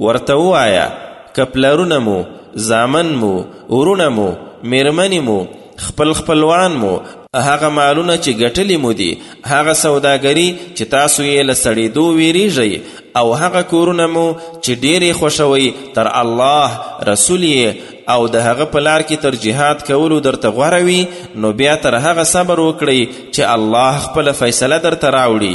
ورته ووایه که پلرونه مو، زامن مو، وروڼه مو، مېرمنې مو، خپل خپلوان مو، هغه مالونه چې ګټلي مو دي، هغه سوداګري چې تاسو یې له سړېدو وېرېږئ او هغه کورونه مو چې ډېر یې خوښوئ تر الله، رسول یې او د هغه په لار کې تر جهاد کولو درته غوره وي، نو بیا تر هغه صبر وکړئ چې الله خپله فیصله درته راوړي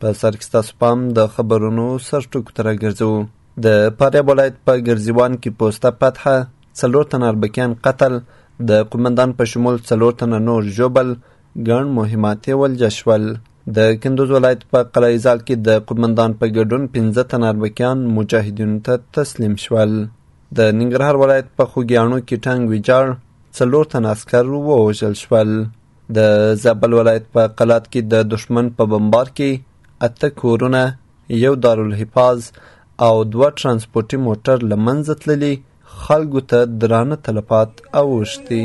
په سر کې ستاسو پام د خبرونو سرټکو ته راګرځو د فاریاب ولایت په ګرزیوان کې پوسته پتحه څلور تنه اربکیان قتل د قومندان په شمول څلور تنه نور ژوبل ګڼ مهمات یې ولجه شول د کندوز ولایت په قلعهزال کې د قومندان په ګډون پنځه تنه اربکیان مجاهدینو ته تسلیم شول د ننګرهار ولایت په خوږیاڼو کې ټانګ ویجاړ څلور تنه عسکر ووژل شول د زابل ولایت په قلات کې د دښمن په بمبار کې اته کورونه یو دارالحفاظ او دوه ترانسپورتي موټر له منځه تللي خلکو ته درانه تلفات اوښتي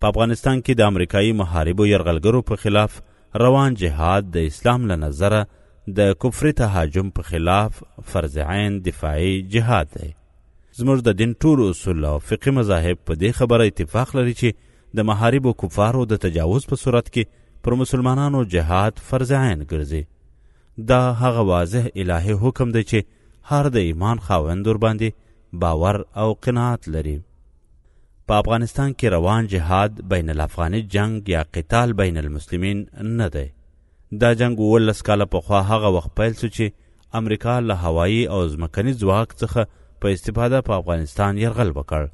په افغانستان کې د امریکایي محاربو یرغلګرو په خلاف روان جهاد د اسلام له نظره د کفري تهاجم په خلاف فرض عین دفاعي جهاد دی زموږ د دین ټول اصول او فقهي مذاهب په دې خبره اتفاق لري چې د محاربو کفارو د تجاوز په صورت کې پر مسلمانانو جهاد فرض عین ګرځي دا هغه واضح الهي حکم دی چې هر د ایمان خاوند ورباندې باور او قناعت لري په افغانستان کې روان جهاد بین الافغاني جنگ یا قتال بین المسلمین نه دی دا جنگ اوولس کاله پخوا هغه وخت پیل سو چې امریکا له هوایی او ځمکني ځواک څخه په استفاده په افغانستان یرغل وکړ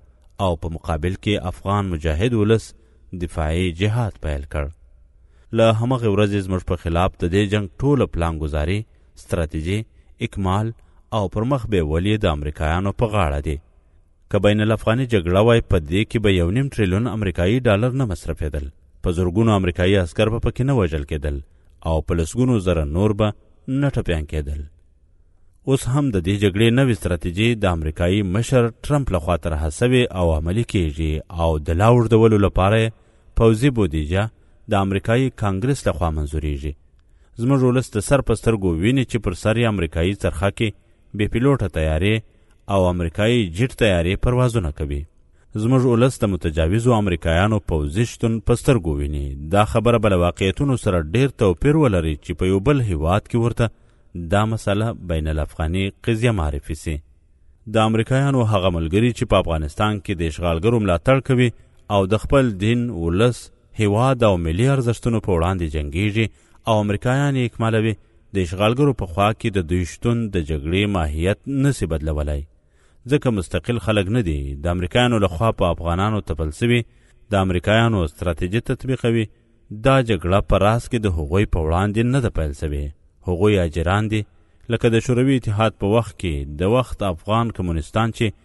او په مقابل کې افغان مجاهد ولس دفاعي جهاد پیل کړ له همغه ورځې زموږ په خلاف د دې جنگ ټوله پلانګزاري ستراتیژي اکمال او پر مخ به ولې د امریکایانو په غاړه دي که بین الافغاني جګړه وای په دې کې به یو نیم ټریلیون امریکایي ډالر نه مصرفېدل په زرګونو امریکایي عسکر به پکې نه وژل کېدل او په لسګونو زره نور به نه ټپیان کېدل اوس هم د دې جګړې نوې ستراتیژي د امریکایي مشر ټرمپ لخوا طرحه سوې او عملي کیږي او د لا اوږدولو لپاره پوځي بودیجه د امریکایي کانګرس لخوا منظوریږي زموږ ولس د سر په سترګو ویني چې پر سر یې امریکایي څرخکې بې پیلوټه طیارې او امریکایي جیټ طیارې پروازونه کوي زموږ ولس د متجاوزو امریکایانو پوځي شتون په سترګو ویني دا خبره به له واقعیتونو سره ډیر توپیر ولري چې په یو بل هیواد کې ورته دا مسله بین الافغاني قضیه معرفي سي د امریکایانو هغه ملګري چې په افغانستان کې د اشغالګرو ملاتړ کوي او د خپل دین ولس هیواد او ملي ارزښتونو په وړاندې جنګیږي او امریکایان یې اکمالوي د اشغالګرو په خوا کې د دوی شتون د جګړې ماهیت نه سي بدلولای ځکه مستقل خلک نه دي د امریکایانو له خوا په افغانانو تپل سوي د امریکایانو ستراتیژي تطبیقوي دا جګړه په راس کې د هغوی په وړاندې نه ده پیل سوې هغوی اجران دي لکه د شوروي اتحاد په وخت کې د وخت افغان کمونستان چې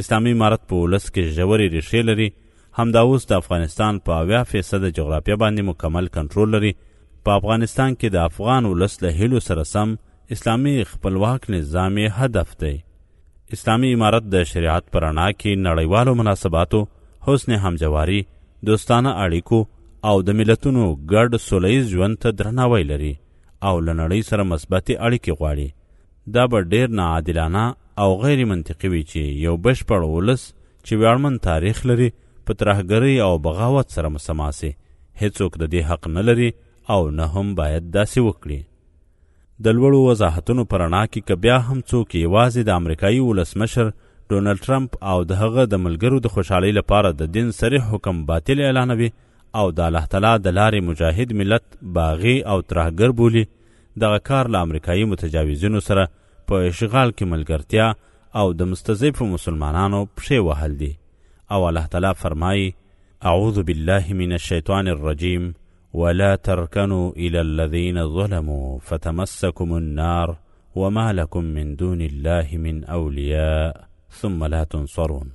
اسلامي امارت په ولس کې ژورې ریښې لري، همدا اوس د افغانستان په اویا فیصده جغرافیه باندې مکمل کنټرول لري، په افغانستان کې د افغان ولس له هیلو سره سم اسلامي خپلواک نظام یې هدف دی. اسلامي امارت د شریعت په رڼا کې نړیوالو مناسباتو، حسن همجواري، دوستانه اړیکو او د ملتونو ګډ سوله ییز ژوند ته درناوی لري او له نړۍ سره مثبتې اړیکې غواړي. دا به ډېر ناعادلانه او غیر منطقي وي چې یو بشپړ ولس چې ویاړمن تاریخ لري په ترهګرۍ او بغاوت سره مسما شي. هېڅوک د دې حق نه لري او نه هم باید داسې وکړي. د لوړو وضاحتونو په رڼا کې که بیا هم څوک یوازې د امریکایي ولسمشر ډونلډ ټرمپ او د هغه د ملګرو د خوشحالۍ لپاره د دین صریح حکم باطل اعلانوي او د الله تعالی د لارې مجاهد ملت باغي او ترهګر بولي دغه کار له امریکایي متجاوزینو سره په اشغال کې ملګرتیا او د مستضعفو مسلمانانو پښې وهل دي او الله تعالی فرمایي اعوذ بالله من الشیطان الرجیم ولا ترکنوا الى الذين ظلموا فتمسكم النار وما لكم من دون الله من اولیاء ثم لا تنصرون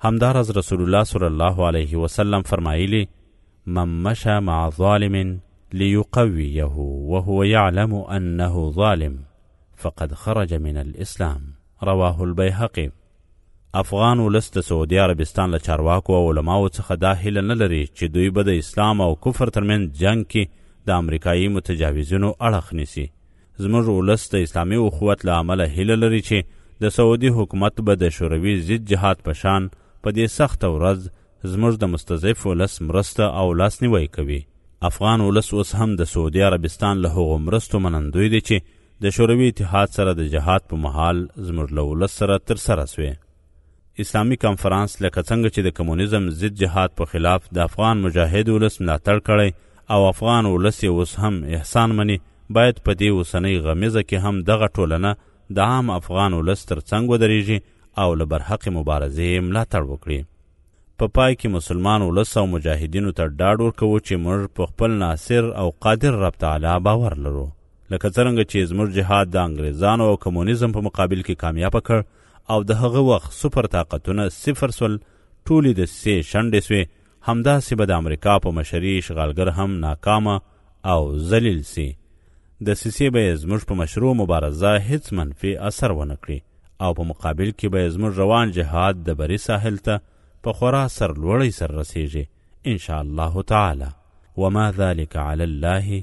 همدارز رسول الله صلی الله علیه وسلم فرمایلی من مشى مع ظالم ليقويه وهو يعلم أنه ظالم فقد خرج من الاسلام رواه البيهقي افغان ولس د سعودي عربستان له چارواکو او علماو څخه دا هیله نه لري چې دوی به د اسلام او کفر ترمنځ جنگ کې د امریکایي متجاوزینو اړخ نیسي زموږ ولس د اسلامي اخوت له امله هیله لري چې د سعودي حکومت به د شوروي ضد جهاد په شان په دې سخته ورځ زموږ د مستضعف ولس مرسته او لاسنیوی کوي. افغان ولس اوس هم د سعودي عربستان له هغو مرستو منندوی دی چې د شوروي اتحاد سره د جهاد په مهال زموږ له ولس سره ترسره شوې. اسلامي کنفرانس لکه څنګه چې د کمونیزم ضد جهاد په خلاف د افغان مجاهد ولس ملاتړ کړی او افغان ولس یې اوس هم احسان مني، باید په دې اوسنۍ غمیزه کې هم دغه ټولنه د عام افغان ولس تر څنګ ودرېږي او له برحقې مبارزې یې ملاتړ وکړي. په پای کې مسلمان ولس او مجاهدینو ته ډاډ ورکوو چې موږ په خپل ناصر او قادر رب تعالی باور لرو. لکه څرنګه چې زموږ جهاد د انګریزانو او کمونیزم په مقابل کې کامیاب کړ او د هغه وخت سپر طاقتونه صفر سول، ټولې دسیسې شنډې سوې همداسې به د امریکا په مشري اشغالګر هم ناکامه او ذلیل سي. دسیسې به یې زموږ په مشروع مبارزه هیڅ منفي اثر ونه کړي او په مقابل کې به یې زموږ روان جهاد د بري ساحل ته په خورا سر لوړۍ سره رسېږي، ان شاء الله تعالی. وما ذلک علی الله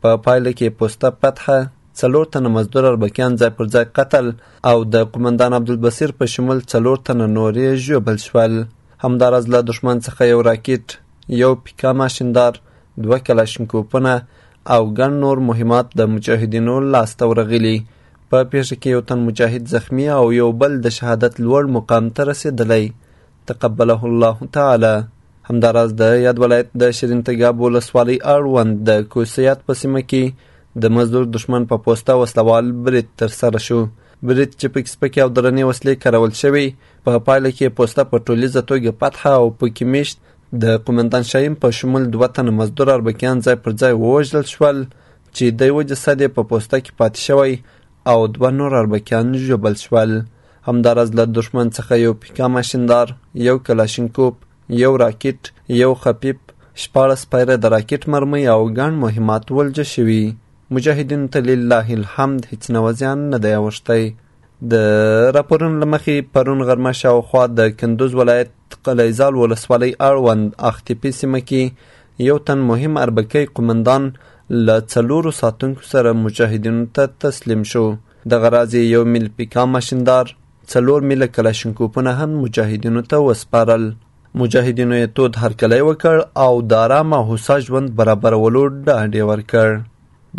په پایله کې پوسته پتحه څلور تنه مزدور اربکیان ځای پر ځای قتل او د قومندان عبدالبصیر په شمول څلور تنه نور یې ژوبل شول همداراز له دښمن څخه یو راکټ یو پیکا ماشیندار دوه کلاشینکوپونه او ګڼ نور مهمات د مجاهدینو لاسته ورغلي په پیښه کې یو تن مجاهد زخمی او یو بل د شهادت لوړ مقام ته رسېدلی تقبله الله تعالی همداراز د یاد ولایت د شیرین تګاب ولسوالۍ اړوند د کوسیات په سیمه کې د مزدور دښمن په پوسته وسلوال برید ترسره شو برید چې پکې سپکې او درنې وسلې کارول شوې په پا پایله کې پوسته په ټولیزه توګه فتح او پکې میشت د قومندان شایم په شمول دوه تنه مزدور اربکیان ځای پر ځای ووژل شول چې د یوه جسد په پوسته کې پاتې شوی او دوه نور اربکیان ژوبل شول همداراز له دښمن څخه یو پیکا ماشیندار یو کلاشینکوپ یو راکټ یو خفیف شپاړس پیره د راکټ مرمۍ او ګڼ مهمات ولجه شوي مجاهدینو ته لله الحمد هیڅ نوه زیان نه دی اوښتی د راپورونو له مخې پرون غرمه شاوخوا د کندوز ولایت قلیزال ولسوالۍ اړوند اختیپي سیمه کې یو تن مهم اربکی قومندان له څلورو ساتونکو سره مجاهدینو ته تسلیم شو دغه راز یې یو میل پیکا ماشیندار څلور میله کلاشینکوپونه هم مجاهدینو ته وسپارل مجاهدینو یې تود هرکلی وکړ او د آرام او هوسا ژوند برابرولو ډاډ یې ورکړ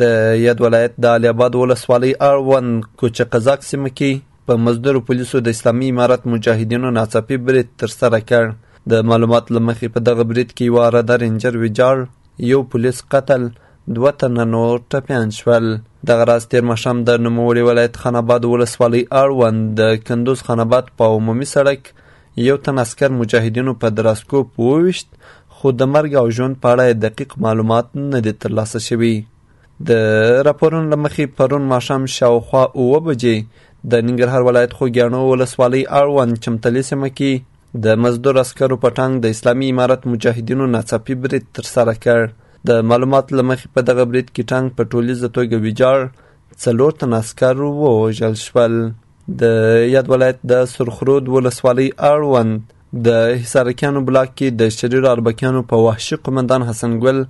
د یاد ولایت د علي اباد ولسوالۍ اړوند کوچه قزاق سیمه کې په مزدور پولیسو د اسلامي امارت مجاهدینو ناڅاپي برید ترسره کړ د معلومات له مخې په دغه برید کې یو عراده رینجر ویجاړ یو پولیس قتل دوه تنه نور ټپیان شول. دغه راز تېر ماښام د نوموړي ولایت خان اباد ولسوالۍ اړوند د کندوز خان اباد په عمومي سړک یو تن عسکر مجاهدینو په دراسکوپ وویشت خو د مرګ او ژوند په اړه دقیق معلومات نه دي ترلاسه شوي. د راپورونو له مخې پرون ماښام شاوخوا اووه بجې د ننګرهار ولایت خوږیاڼو ولسوالۍ اړوند چمتلې سیمه کې د مزدور عسکرو په ټانګ د اسلامي امارت مجاهدینو ناڅاپي برید ترسره کړ د معلومات له مخې په دغه برید کې ټانګ په ټولیزه توګه ویجاړ څلور تن عسکر ووژل شول د یاد ولایت د سرخرود ولسوالۍ اړوند د حصارکیانو بلاک کې د شریر اربکیانو په وحشي قومندان حسن ګل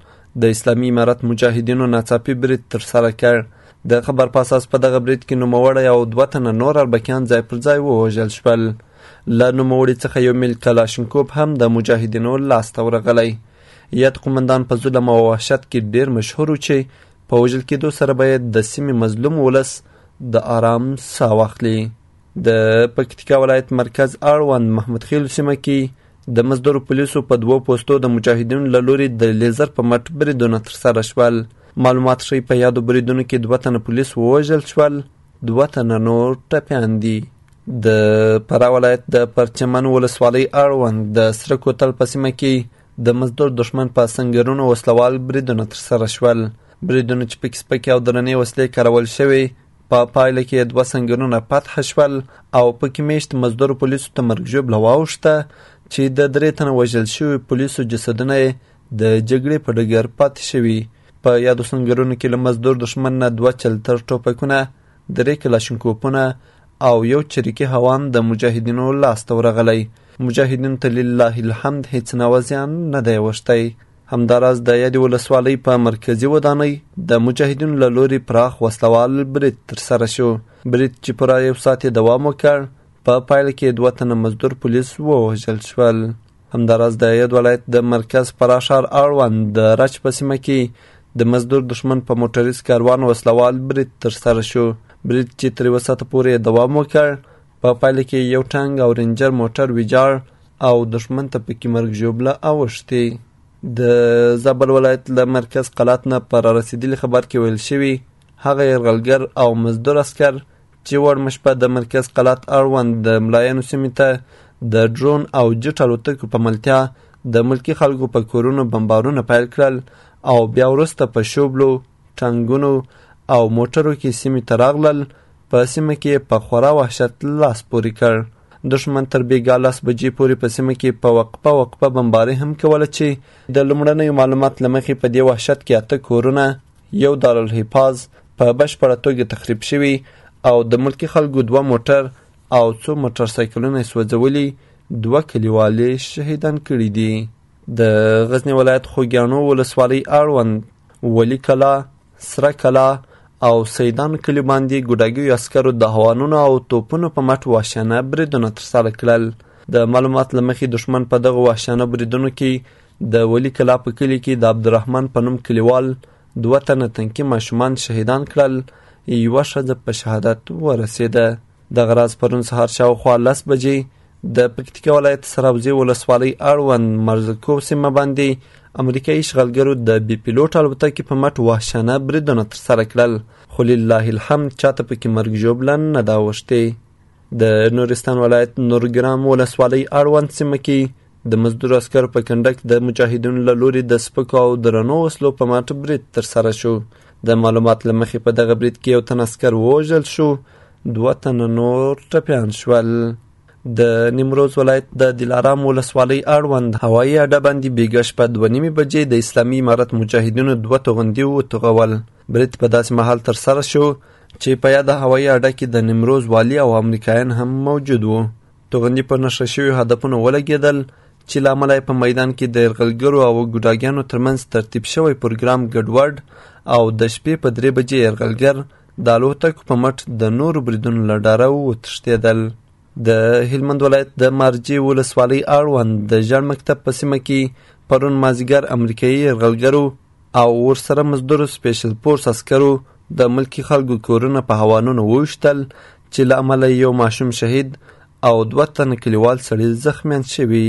د اسلامي امارت مجاهدینو ناڅاپي برید ترسره کړ د خبر په اساس په دغه برید کې نوموړی او دوه تنه نور اربکیان ځای پر ځای ووژل شول له نوموړي څخه یو ملي کلاشنکوپ هم د مجاهدینو لاس ته ورغلی یاد قومندان په ظلم او وحشت کې ډیر مشهور و چې په وژل کېدو سره به د سیمې مظلوم ولس د آرام سا واخلي د پکتیکا ولایت مرکز اړوند محمود خیل سیمه کې د مزدور پولیسو په دوو پوستو د مجاهدینو له لوري د لیزر په مټ بریدونه ترسره شول معلومات ښیي په یادو بریدونو کې دوه تنه پولیس ووژل شول دوه تنه نور ټپیان دي د فراه ولایت د پرچمن ولسوالۍ اړوند د سره کوتل په سیمه کې د مزدور دښمن په سنګرونو وسلوال بریدونه ترسره شول بریدونه چې پکې سپکې او درنې وسلې کارول شوې په پا پایله کې دوه سنګرونه فتح شول او پکې میشت مزدور پولیسو ته مرګ ژوبله واوښته چې د درې تنه وژل شوي پولیسو جسدونه یې د جګړې په ډګر پاتې شوي په یادو سنګرونو کې له مزدور دښمن نه دوه چلتر ټوپکونه درې کلاشینکوپونه او یو چریکي هوان د مجاهدینو لاس ته ورغلی مجاهدینو ته لله الحمد هیڅ نوه زیان نه دی اوښتی همداراز د یادې ولسوالۍ په مرکزي ودانۍ د مجاهدینو له لوري پراخ وسلوال برید ترسره شو برید چې پوره یو ساعت یې دوام وکړ په پایله کې دوه تنه مزدور پولیس ووژل شول همداراز د ید ولایت د مرکز فرا ښار اړوند د رچ په سیمه کې د مزدور دښمن په موټریز کاروان وسلوال برید ترسره شو برید چې تر یوه ساعته پورې دوام وکړ په پایله کې یو ټانګ او رینجر موټر ویجاړ او دښمن ته پکې مرګ ژوبله اوښتې د زابل ولایت له مرکز قلات نه په رارسېدلي خبر کې ویل شوي هغه یرغلګر او مزدور عسکر چې وړمه شپه د مرکز قلات اړوند د ملاینو سیمې ته د ډرون او جټ الوتکو په ملتیا د ملکي خلکو په کورونو بمبارونه پیل کړل او بیا وروسته په شوبلو ټانګونو او موټرو کې سیمې ته راغلل په سیمه کې په خورا وحشت لاس پورې کړ دښمن تر بیګا لس بجې پورې په سیمه کې په وقفه وقفه بمباري هم کوله چې د لومړنیو معلومات له مخې په دې وحشت کې اته کورونه یو دارالحفاظ په بشپړه توګه تخریب شوی او د ملکي خلکو دوه موټر او څو موټر سایکلونه سوځولي دوه کلیوالې شهیدان کړي دي د غزنی ولایت خوږیاڼو ولسوالۍ اړوند ولی کلا سره کلا او سیدان کلی باندې ګوډاګیو عسکرو د هوانونو او توپونو په مټ وحشیانه بریدونه ترسره کړل د معلومات له مخې دښمن په دغو وحشیانه بریدونو کې د ولی کلا په کلي کې د عبدالرحمن په نوم کلیوال دوه تنه تنکي ماشومان شهیدان کړل یوه ښځه په شهادت ورسېده دغه راز پرون سهار شاوخوا لس بجې د پکتیکا ولایت سراوزي ولسوالۍ اړوند مرزکو سیمه باندې امریکایي اشغالګرو د بې پیلوټ الوتکې په مټ وحشانه بریدونه ترسره کړل خو لله الحمد چاته پکې مرګ ژوبله نه ده اوښتې د نورستان ولایت نورګرام ولسوالۍ اړوند سیمه کې د مزدور عسکرو په کنډه کې د مجاهدینو له لوري د سپکو او درنو وسلو په مټ برید ترسره شو د معلومات له مخې په دغه برید کې یو تن عسکر ووژل شو دوه تنه نور ټپیان شول د نیمروز ولایت د دلارام ولسوالۍ اړوند هوایي اډه باندې بیګا شپه دوه نیمې بجې د اسلامي امارت مجاهدینو دوه توغندي وتوغول برید په داسې مهال ترسره شو چې په یاده هوایي اډه کې د نیمروز والي او امریکایان هم موجود وو توغندي پر نښه شویو هدفونو ولګېدل چې له امله یې په میدان کې د یرغلګرو او ګوډاګیانو ترمنځ ترتیب شوی پروګرام ګډوډ او د شپې په درې بجې یرغلګر د الوتکو په مټ د نورو بریدونو له ډاره وتښتېدل د هلمند ولایت د مارجې ولسوالۍ اړوند د ژړ مکتب په سیمه کې پرون مازیګر امریکایي یرغلګرو او ورسره مزدورو سپېشل پورس عسکرو د ملکي خلکو کورونه په هوانونو وویشتل چې له امله یې یو ماشوم شهید او دوه تنه کلیوال سړي زخمیان شوي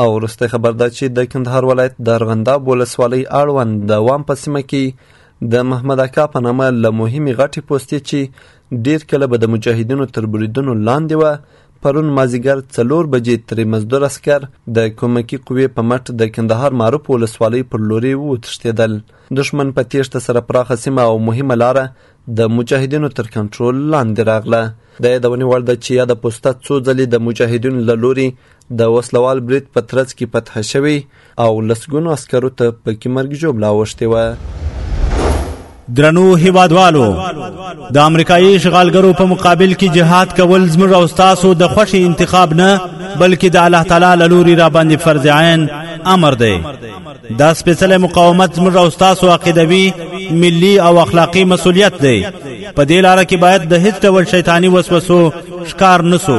او وروستۍ خبر ده چې د کندهار ولایت د ارغنداب ولسوالۍ اړوند د وام په سیمه کې د محمد اکا په نامه له مهمې غټې پوستې چې ډیر کله به د مجاهدینو تر بریدونو لاندې وه پرون مازیګر څلور بجې ترې مزدور عسکر د کمکي قوې په مټ د کندهار معروف ولسوالۍ پر لوري وتښتېدل. دښمن په تېښته سره پراخه سیمه او مهمه لاره د مجاهدینو تر کنټرول لاندې راغله. د یادونې وړ ده چې یاده پوسته څو ځلې د مجاهدینو له لوري د وسلوال برید په ترڅ کې فتح شوې او لسګونو عسکرو ته پکې مرګ ژوبله اوښتې وه درنو هیوادوالو د امریکایي اشغالګرو په مقابل کې جهاد کول زموږ او تاسو د خوشي انتخاب نه بلکې د الله تعالی له لوري را باندې فرض عین امر دی دا سپېڅلی مقاومت زموږ او تاسو عقیدوي ملي او اخلاقی مسولیت دی په دې لار کې باید د هیڅ ډول شیطانی وسوسو ښکار نسو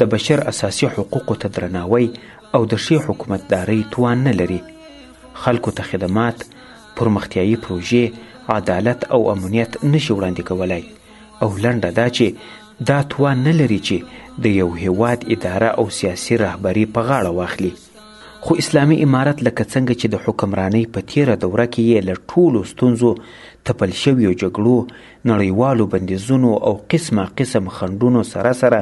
د بشر اساسي حقوقو ته درناوی او د ښې حکومتدارۍ توان نه لري خلکو ته خدمات پرمختیایي پروژې عدالت او امنیت نشي وړاندې کولای او لنډه دا چې دا توان نه لري چې د یو هیواد اداره او سیاسي رهبري په غاړه واخلي خو اسلامي امارت لکه څنګه چې د حکمرانۍ په تیره دوره کې یې له ټولو ستونزو تپل شویو جګړو نړیوالو بندیزونو او قسمه قسم خنډونو سره سره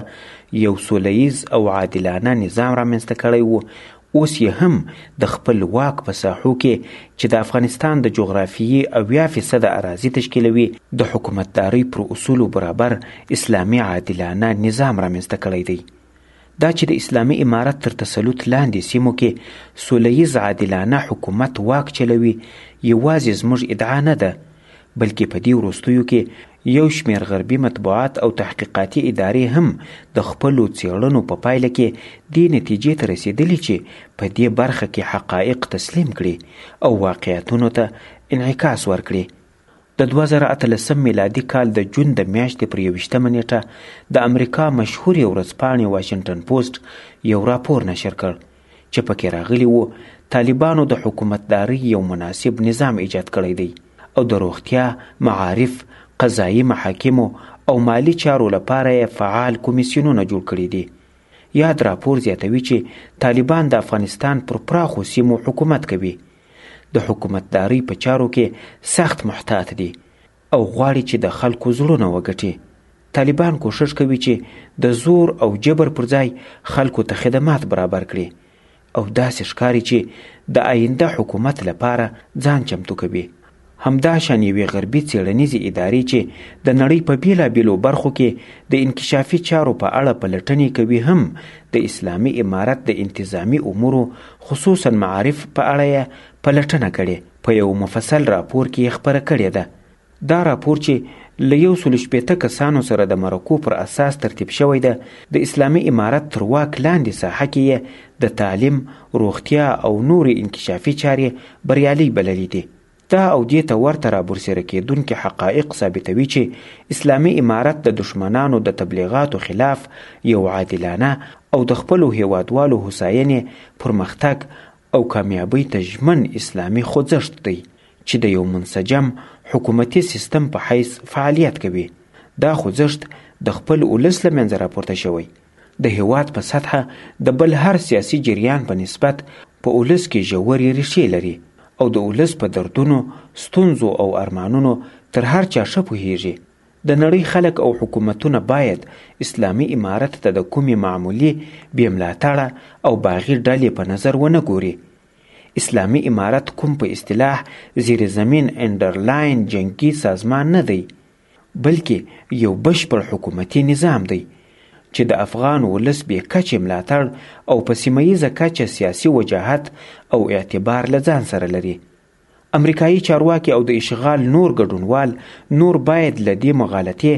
یو سولیز او عادلانه نظام رامنځته کړی و اوس یې هم د خپل واک په ساحو کې چې د افغانستان د جغرافیې اویا فیصده اراضي تشکیلوي د حکومتدارۍ پر اصولو برابر اسلامي عادلانه نظام رامنځته کړی دی دا چې د اسلامي امارت تر تسلط لاندې سیمو کې سوله ییز عادلانه حکومت واک چلوي یوازې زموږ ادعا نه ده بلکې په دې وروستیو کې یو شمېر غربي مطبوعات او تحقیقاتي ادارې هم د خپلو څېړنو په پایله کې دې نتیجې ته رسېدلي چې په دې برخه کې حقایق تسلیم کړي او واقعیتونو ته انعکاس ورکړي د دوه زره اتلسم میلادي کال د جون د میاشتې پر یوویشتمه نېټه د امریکا مشهورې ورځپاڼې واشنګټن پوسټ یو راپور نشر کړ چې پکې راغلي وو طالبانو د حکومتدارۍ یو مناسب نظام ایجاد کړی دی او د روغتیا، معارف، قضايي محاکمو او مالي چارو لپاره یې فعال کمیسیونونه جوړ کړي دي. یاد راپور زیاتوي چې طالبان د افغانستان پر پراخو سیمو حکومت کوي. د حکومتدارۍ په چارو کې سخت محتاط دي او غواړي چې د خلکو زړونه وګټي طالبان کوښښ کوي چې د زور او جبر پر ځای خلکو ته خدمات برابر کړي او داسې ښکاري چې د آینده حکومت لپاره ځان چمتو کوي همداشان یوې غربي څېړنیزې ادارې چې د نړۍ په بېلابېلو برخو کې د انکشافي چارو په اړه پلټنې کوي هم د اسلامي امارت د انتظامي امورو خصوصا معارف په اړه یې پلټنه کړې په یو مفصل راپور کې یې خپره کړې ده. دا راپور چې له یو سلو شپېته کسانو سره د مرکو پر اساس ترتیب شوی ده، د اسلامي امارت تر واک لاندې ساحه کې یې د تعلیم، روغتیا او نورې انکشافي چارې بریالۍ بللې دي. دا او دې ته ورته رابرسېره کېدونکي حقایق ثابتوي چې اسلامي امارت د دښمنانو د تبلیغاتو خلاف یو عادلانه او د خپلو هېوادوالو هوساینې، پرمختګ او کامیابۍ ته ژمن اسلامي خوځښت دی چې د یو منسجم حکومتي سیستم په حیث فعالیت کوي. دا خوځښت د خپل ولس له منځه راپورته شوی د هېواد په سطحه د بل هر سیاسي جریان په نسبت په ولس کې ژورې ریښې لري او د ولس په دردونو، ستونزو او ارمانونو تر هر چا ښه پوهېږي. د نړۍ خلک او حکومتونه باید اسلامي امارت ته د کومې معمولي، بې ملاتړه او باغي ډلې په نظر ونه ګوري. اسلامي امارت کوم په اصطلاح زیر زمین، انډرلاین، جنګي سازمان نه دی. بلکې یو بشپړ حکومتي نظام دی چې د افغان ولس بې کچې ملاتړ او په سیمه ییزه کچه سیاسي وجاهت او اعتبار له ځان سره لري. امریکایي چارواکي او د اشغال نور ګډونوال نور باید له دې مغالطې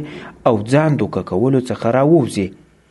او ځان دوکه کولو څخه راووځي